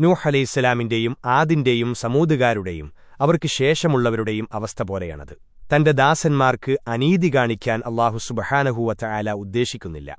നൂഹ് അലൈഹിസ്സലാമിന്റെയും ആദിന്റെയും സമൂതുകാരുടെയും അവർക്ക് ശേഷമുള്ളവരുടെയും അവസ്ഥ പോലെയാണത്. തന്റെ ദാസന്മാർക്ക് അനീതി കാണിക്കാൻ അള്ളാഹു സുബഹാനഹൂവത്ത ആല ഉദ്ദേശിക്കുന്നില്ല.